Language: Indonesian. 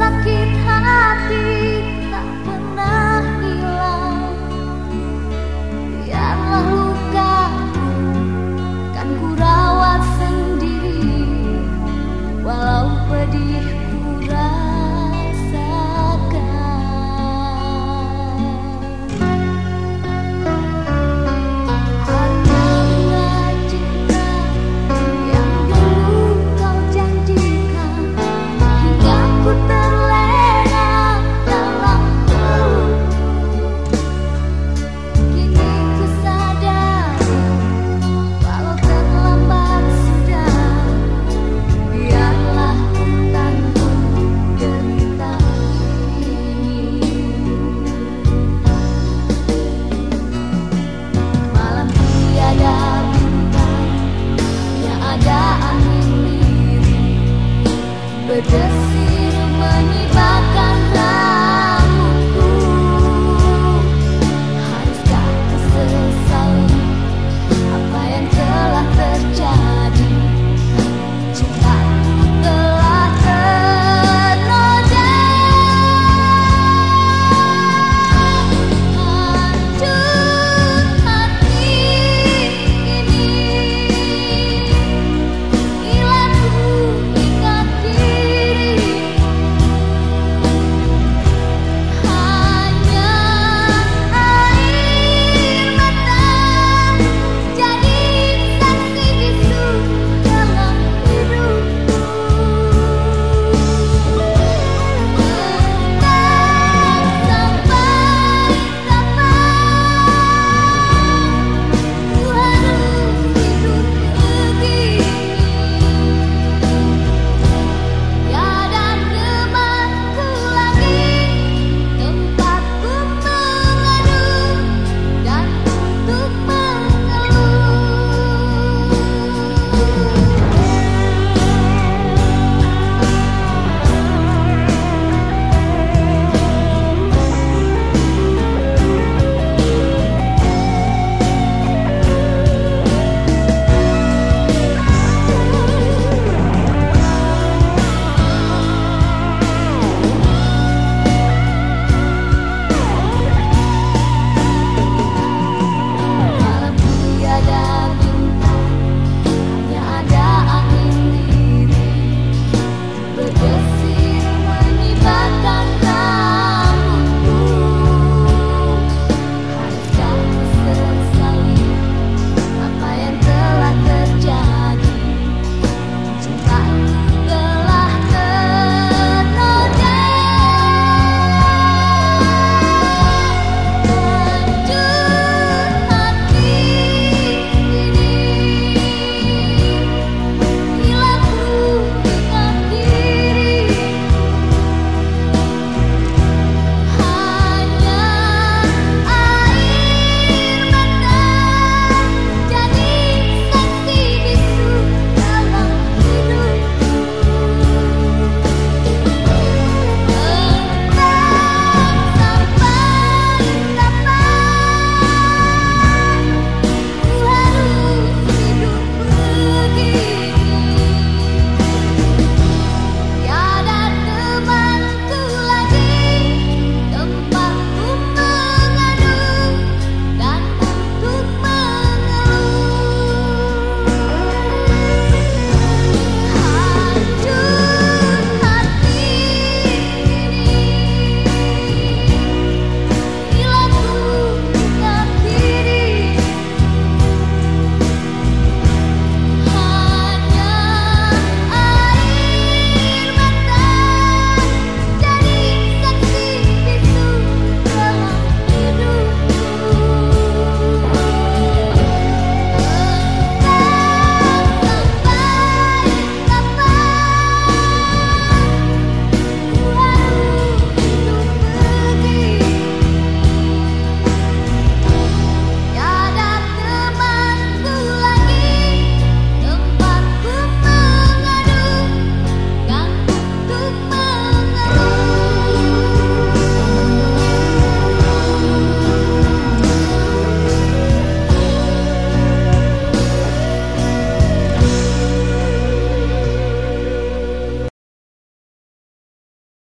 sakit hati. good.